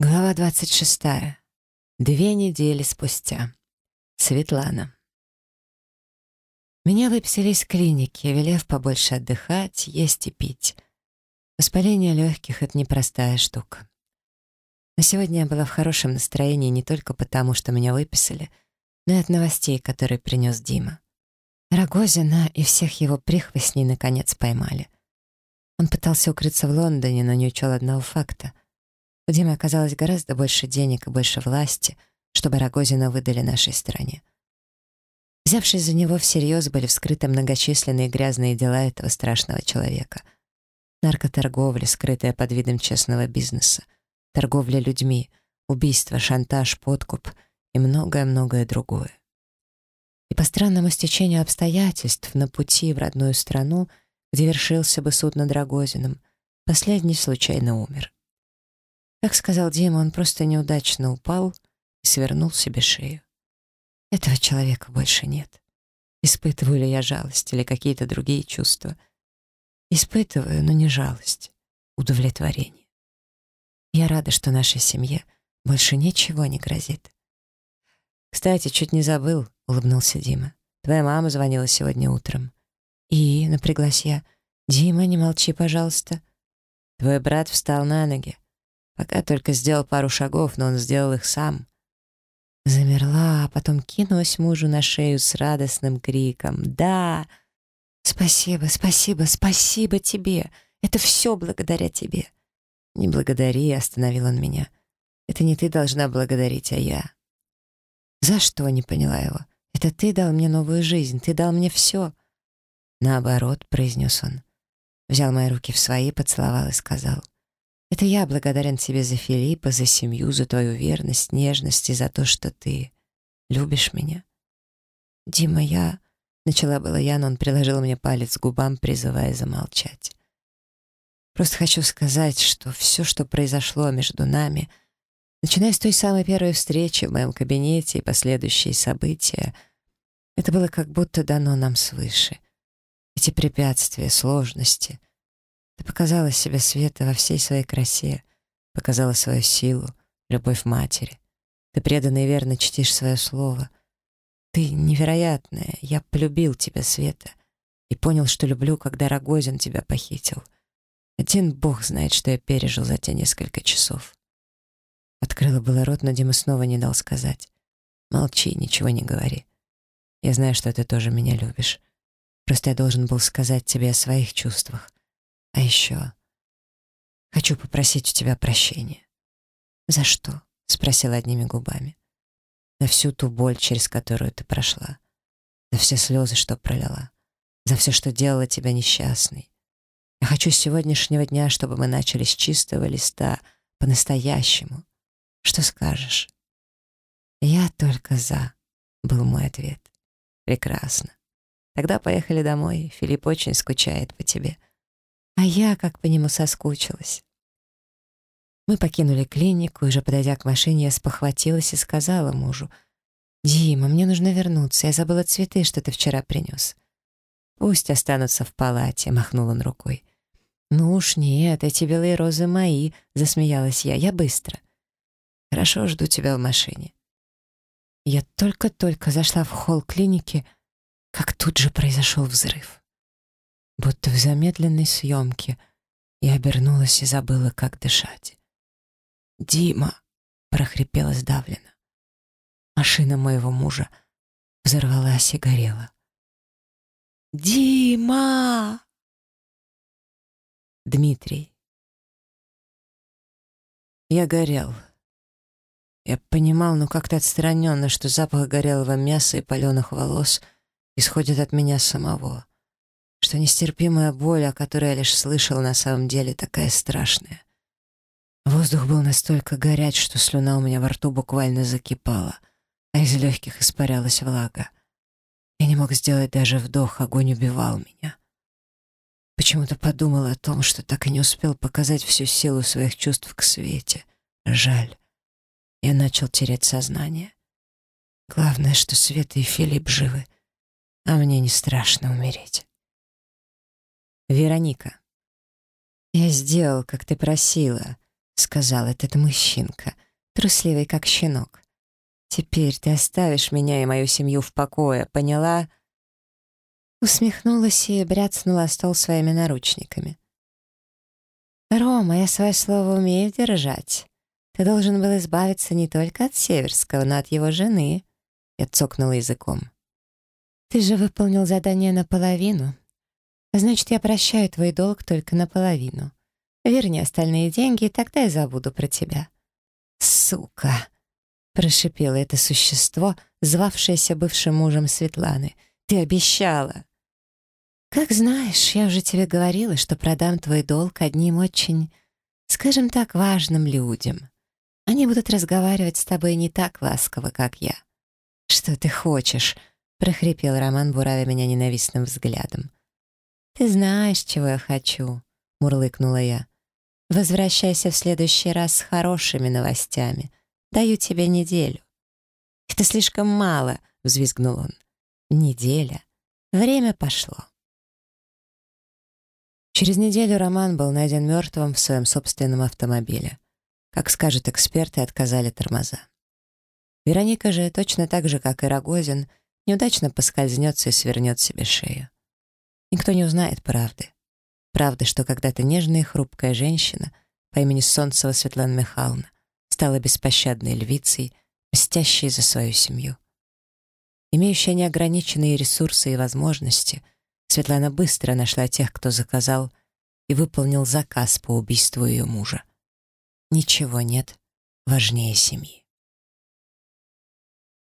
Глава 26. Две недели спустя. Светлана. Меня выписали из клиники, велев побольше отдыхать, есть и пить. Воспаление легких — это непростая штука. Но сегодня я была в хорошем настроении не только потому, что меня выписали, но и от новостей, которые принес Дима. Рогозина и всех его прихвостней наконец поймали. Он пытался укрыться в Лондоне, но не учел одного факта — у Димы оказалось гораздо больше денег и больше власти, чтобы Рогозина выдали нашей стране. Взявшись за него всерьез, были вскрыты многочисленные грязные дела этого страшного человека. Наркоторговля, скрытая под видом честного бизнеса, торговля людьми, убийство, шантаж, подкуп и многое-многое другое. И по странному стечению обстоятельств на пути в родную страну, где вершился бы суд над Рогозиным, последний случайно умер. Как сказал Дима, он просто неудачно упал и свернул себе шею. Этого человека больше нет. Испытываю ли я жалость или какие-то другие чувства? Испытываю, но не жалость, удовлетворение. Я рада, что нашей семье больше ничего не грозит. «Кстати, чуть не забыл», — улыбнулся Дима. «Твоя мама звонила сегодня утром». «И?» — напряглась я. «Дима, не молчи, пожалуйста». «Твой брат встал на ноги. Пока только сделал пару шагов, но он сделал их сам. Замерла, а потом кинулась мужу на шею с радостным криком. «Да! Спасибо, спасибо, спасибо тебе! Это все благодаря тебе!» «Не благодари», — остановил он меня. «Это не ты должна благодарить, а я». «За что?» — не поняла его. «Это ты дал мне новую жизнь, ты дал мне все». «Наоборот», — произнес он. Взял мои руки в свои, поцеловал и сказал — это я благодарен тебе за Филиппа, за семью, за твою верность, нежность и за то, что Ты показала себя, света во всей своей красе, показала свою силу, любовь матери. Ты преданно и верно чтишь свое слово. Ты невероятная, я полюбил тебя, Света, и понял, что люблю, когда Рогозин тебя похитил. Один бог знает, что я пережил за те несколько часов. Открыла было рот, но Дима снова не дал сказать. Молчи, ничего не говори. Я знаю, что ты тоже меня любишь. Просто я должен был сказать тебе о своих чувствах. А еще. Хочу попросить у тебя прощения. За что? Спросила одними губами. За всю ту боль, через которую ты прошла. За все слезы, что пролила. За все, что делало тебя несчастной. Я хочу с сегодняшнего дня, чтобы мы начали с чистого листа, по-настоящему. Что скажешь? Я только за, был мой ответ. Прекрасно. Тогда поехали домой. Филипп очень скучает по тебе. А я как по нему соскучилась. Мы покинули клинику, и уже подойдя к машине, я спохватилась и сказала мужу, «Дима, мне нужно вернуться, я забыла цветы, что ты вчера принес». «Пусть останутся в палате», — махнул он рукой. «Ну уж нет, эти белые розы мои», — засмеялась я, — «я быстро». «Хорошо, жду тебя в машине». Я только-только зашла в холл клиники, как тут же произошел взрыв будто в замедленной съемке, я обернулась и забыла, как дышать. «Дима!» — прохрипела сдавленно. Машина моего мужа взорвалась и горела. «Дима!» Дмитрий. Я горел. Я понимал, но как-то отстраненно, что запах горелого мяса и паленых волос исходит от меня самого что нестерпимая боль, о которой я лишь слышал, на самом деле такая страшная. Воздух был настолько горяч, что слюна у меня во рту буквально закипала, а из легких испарялась влага. Вероника. Я сделал, как ты просила, сказал этот мужчинка, трусливый как щенок. Теперь ты оставишь меня и мою семью в покое, поняла? Усмехнулась и бряцнула стол своими наручниками. «Рома, я свое слово умею держать. Ты должен был избавиться не только от Северского, но от его жены». Я цокнула языком. «Ты же выполнил задание наполовину, Значит, я прощаю твой долг только наполовину. Верни остальные деньги, и тогда я забуду про тебя». «Сука!» — прошипело это существо, звавшееся бывшим мужем Светланы. «Ты обещала!» «Как знаешь, я уже тебе говорила, что продам твой долг одним очень, скажем так, важным людям. Они будут разговаривать с тобой не так ласково, как я». «Что ты хочешь?» — прохрипел Роман, буравя меня ненавистным взглядом. «Ты знаешь, чего я хочу», — мурлыкнула я. «Возвращайся в следующий раз с хорошими новостями. Даю тебе неделю». «Это слишком мало», — взвизгнул он. «Неделя. Время пошло». Через неделю Роман был найден мертвым в своем собственном автомобиле. Как скажут эксперты, отказали тормоза. Вероника же, точно так же, как Никто не узнает правды. правды, что когда-то нежная и хрупкая женщина по имени Солнцева Светлана Михайловна стала беспощадной львицей, мстящей за свою семью. Имеющая неограниченные ресурсы и возможности, Светлана быстро нашла тех, кто заказал и выполнил заказ по убийству ее мужа. Ничего нет важнее семьи.